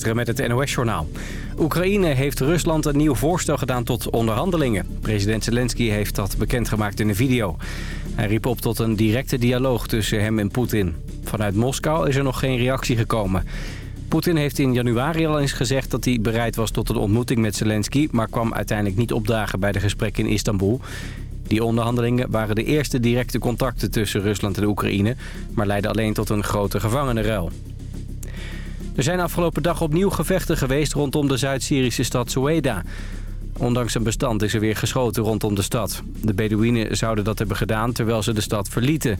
Met het NOS-journaal. Oekraïne heeft Rusland een nieuw voorstel gedaan tot onderhandelingen. President Zelensky heeft dat bekendgemaakt in een video. Hij riep op tot een directe dialoog tussen hem en Poetin. Vanuit Moskou is er nog geen reactie gekomen. Poetin heeft in januari al eens gezegd dat hij bereid was tot een ontmoeting met Zelensky... maar kwam uiteindelijk niet opdagen bij de gesprekken in Istanbul. Die onderhandelingen waren de eerste directe contacten tussen Rusland en Oekraïne... maar leidden alleen tot een grote gevangenenruil. Er zijn afgelopen dag opnieuw gevechten geweest rondom de Zuid-Syrische stad Soeda. Ondanks een bestand is er weer geschoten rondom de stad. De Bedouinen zouden dat hebben gedaan terwijl ze de stad verlieten.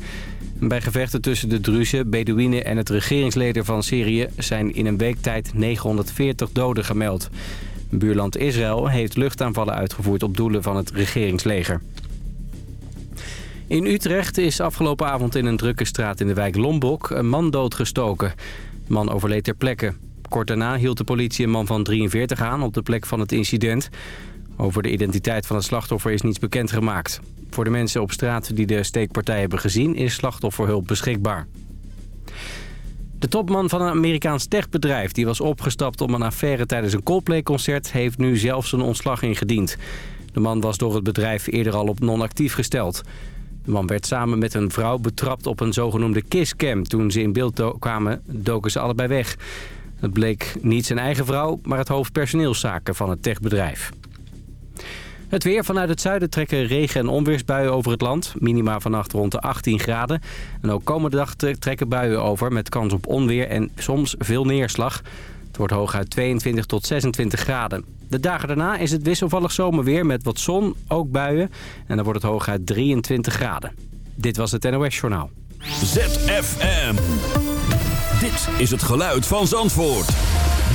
Bij gevechten tussen de Druzen, Bedouinen en het regeringsleden van Syrië... zijn in een week tijd 940 doden gemeld. Buurland Israël heeft luchtaanvallen uitgevoerd op doelen van het regeringsleger. In Utrecht is afgelopen avond in een drukke straat in de wijk Lombok een man doodgestoken. De man overleed ter plekke. Kort daarna hield de politie een man van 43 aan op de plek van het incident. Over de identiteit van het slachtoffer is niets bekendgemaakt. Voor de mensen op straat die de steekpartij hebben gezien is slachtofferhulp beschikbaar. De topman van een Amerikaans techbedrijf die was opgestapt om een affaire tijdens een Coldplay-concert... heeft nu zelf zijn ontslag ingediend. De man was door het bedrijf eerder al op non-actief gesteld. De man werd samen met een vrouw betrapt op een zogenoemde kisscam. Toen ze in beeld kwamen, doken ze allebei weg. Het bleek niet zijn eigen vrouw, maar het hoofd personeelszaken van het techbedrijf. Het weer vanuit het zuiden trekken regen- en onweersbuien over het land. Minima vannacht rond de 18 graden. En ook komende dag trekken buien over met kans op onweer en soms veel neerslag. Wordt hooguit 22 tot 26 graden. De dagen daarna is het wisselvallig zomerweer met wat zon, ook buien. En dan wordt het hooguit 23 graden. Dit was het NOS Journaal. ZFM. Dit is het geluid van Zandvoort.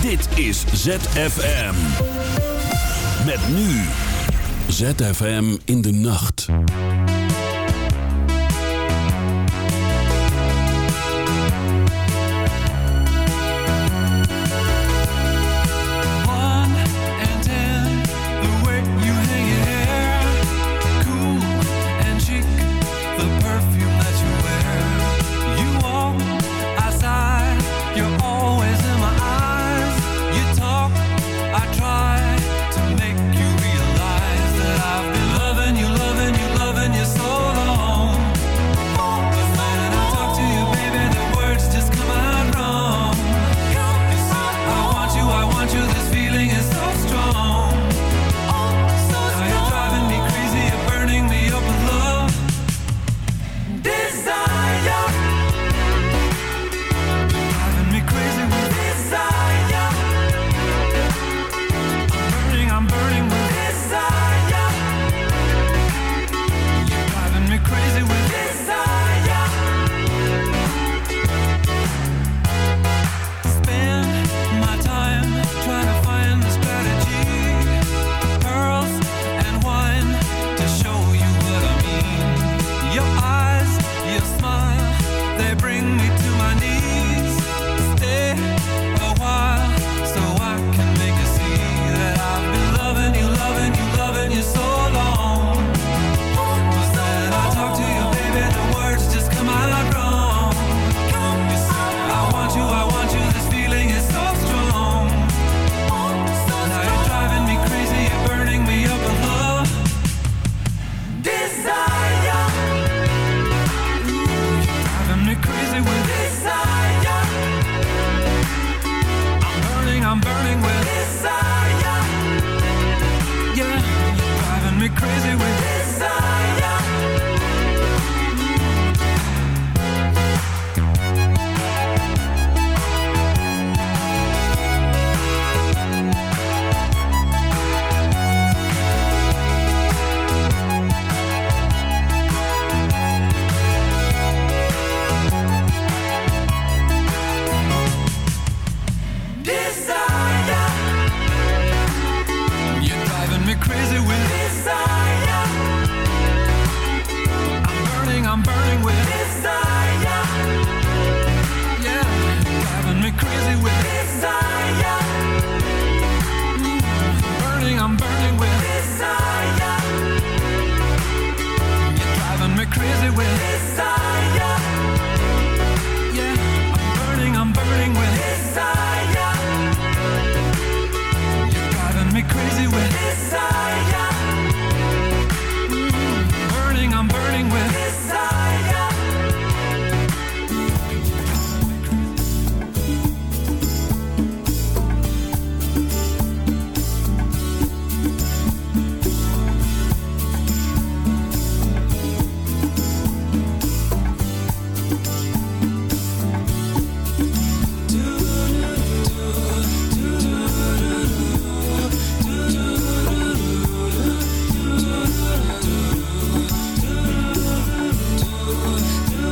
Dit is ZFM. Met nu. ZFM in de nacht.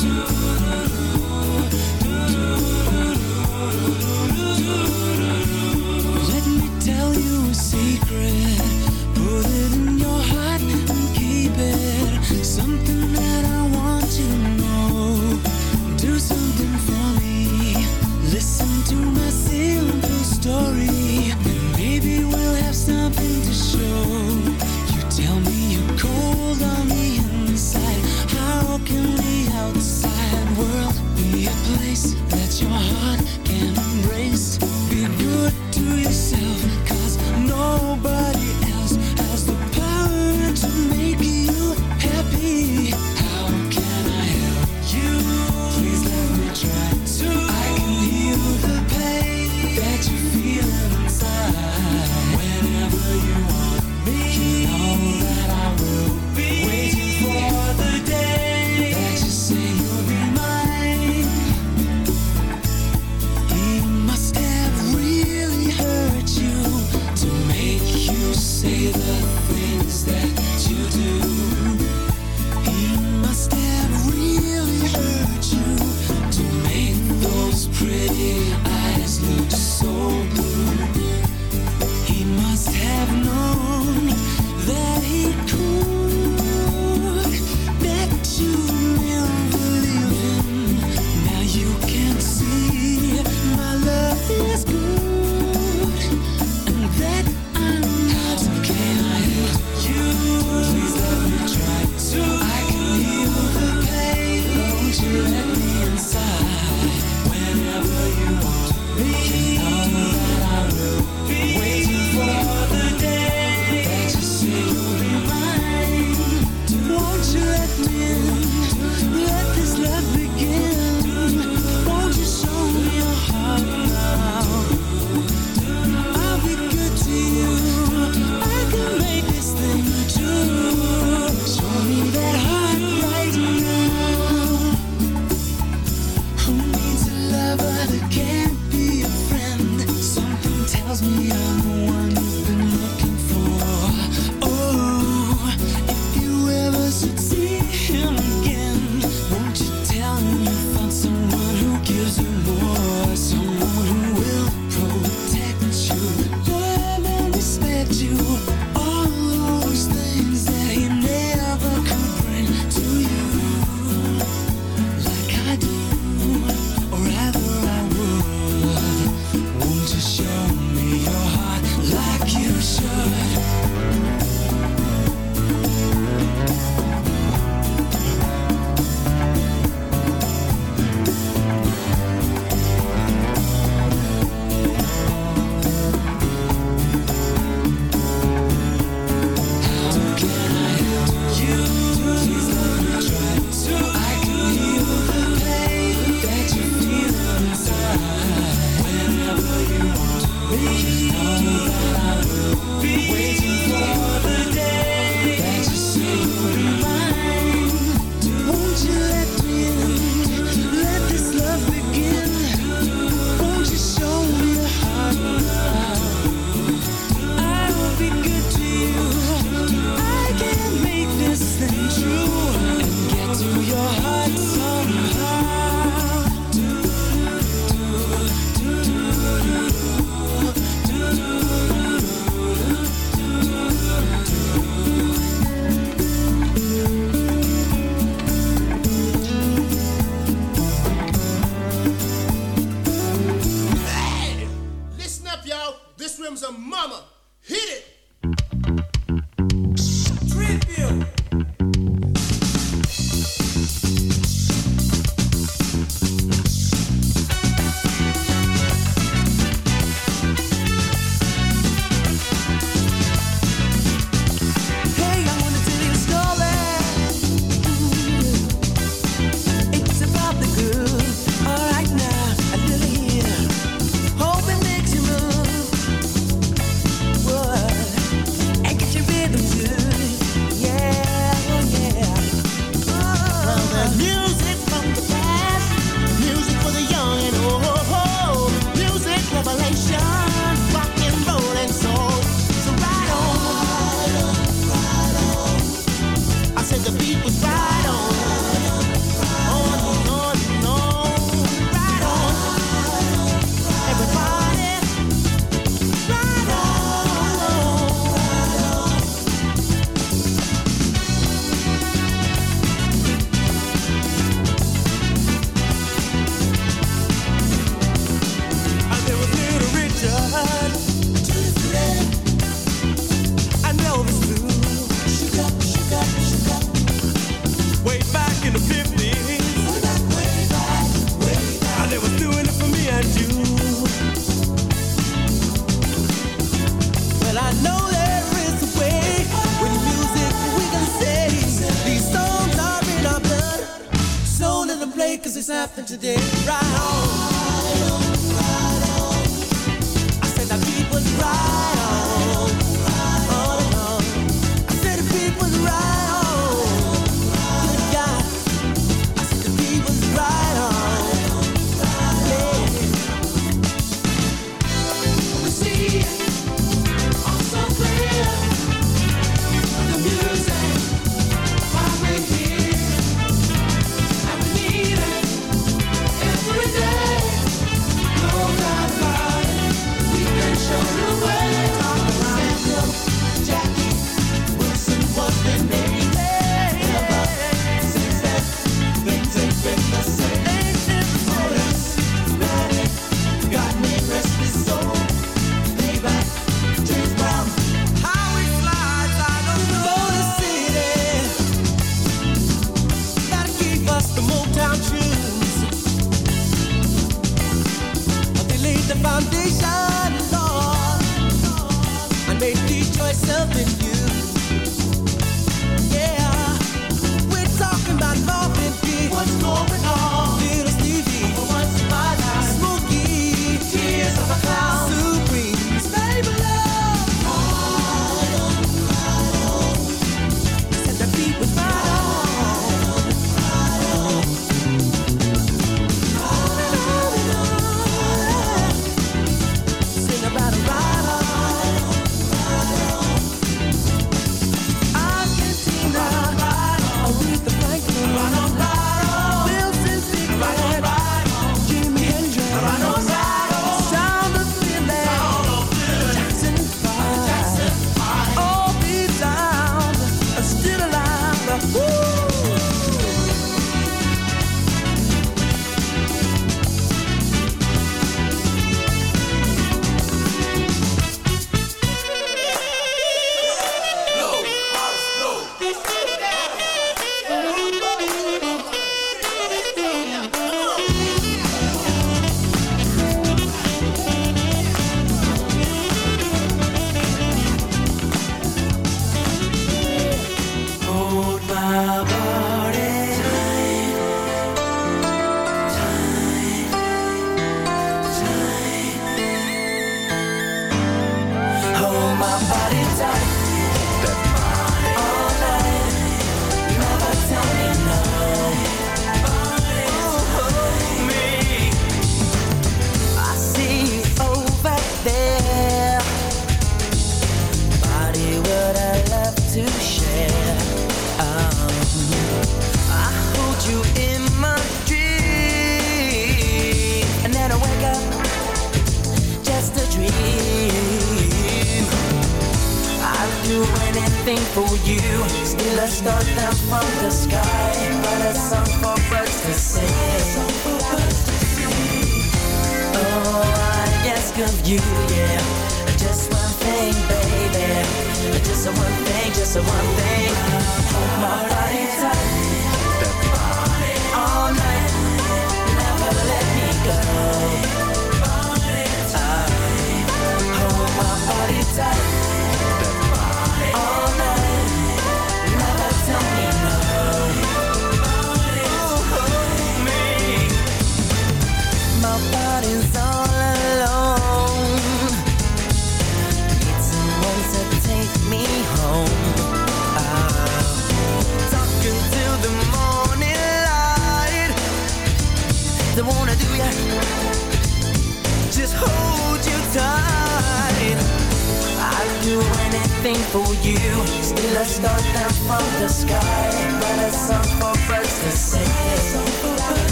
do. something today, right?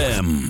ZFM.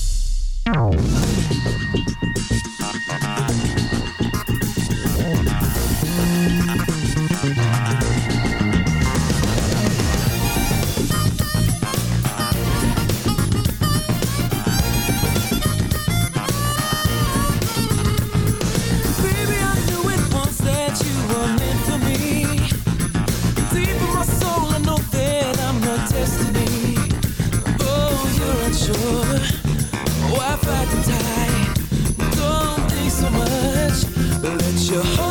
your heart.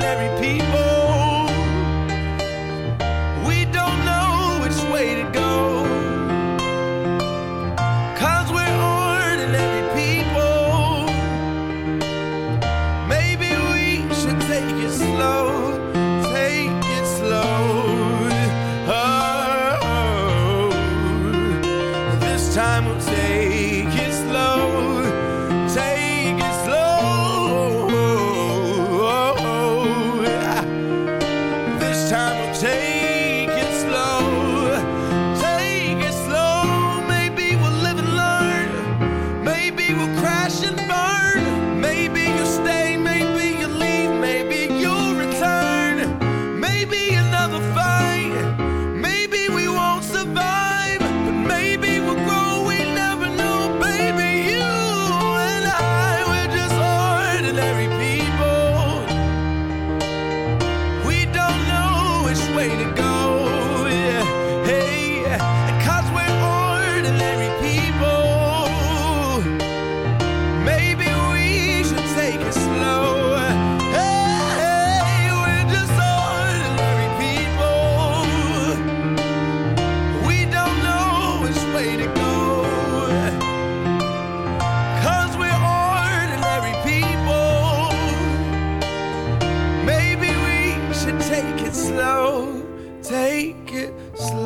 ordinary people.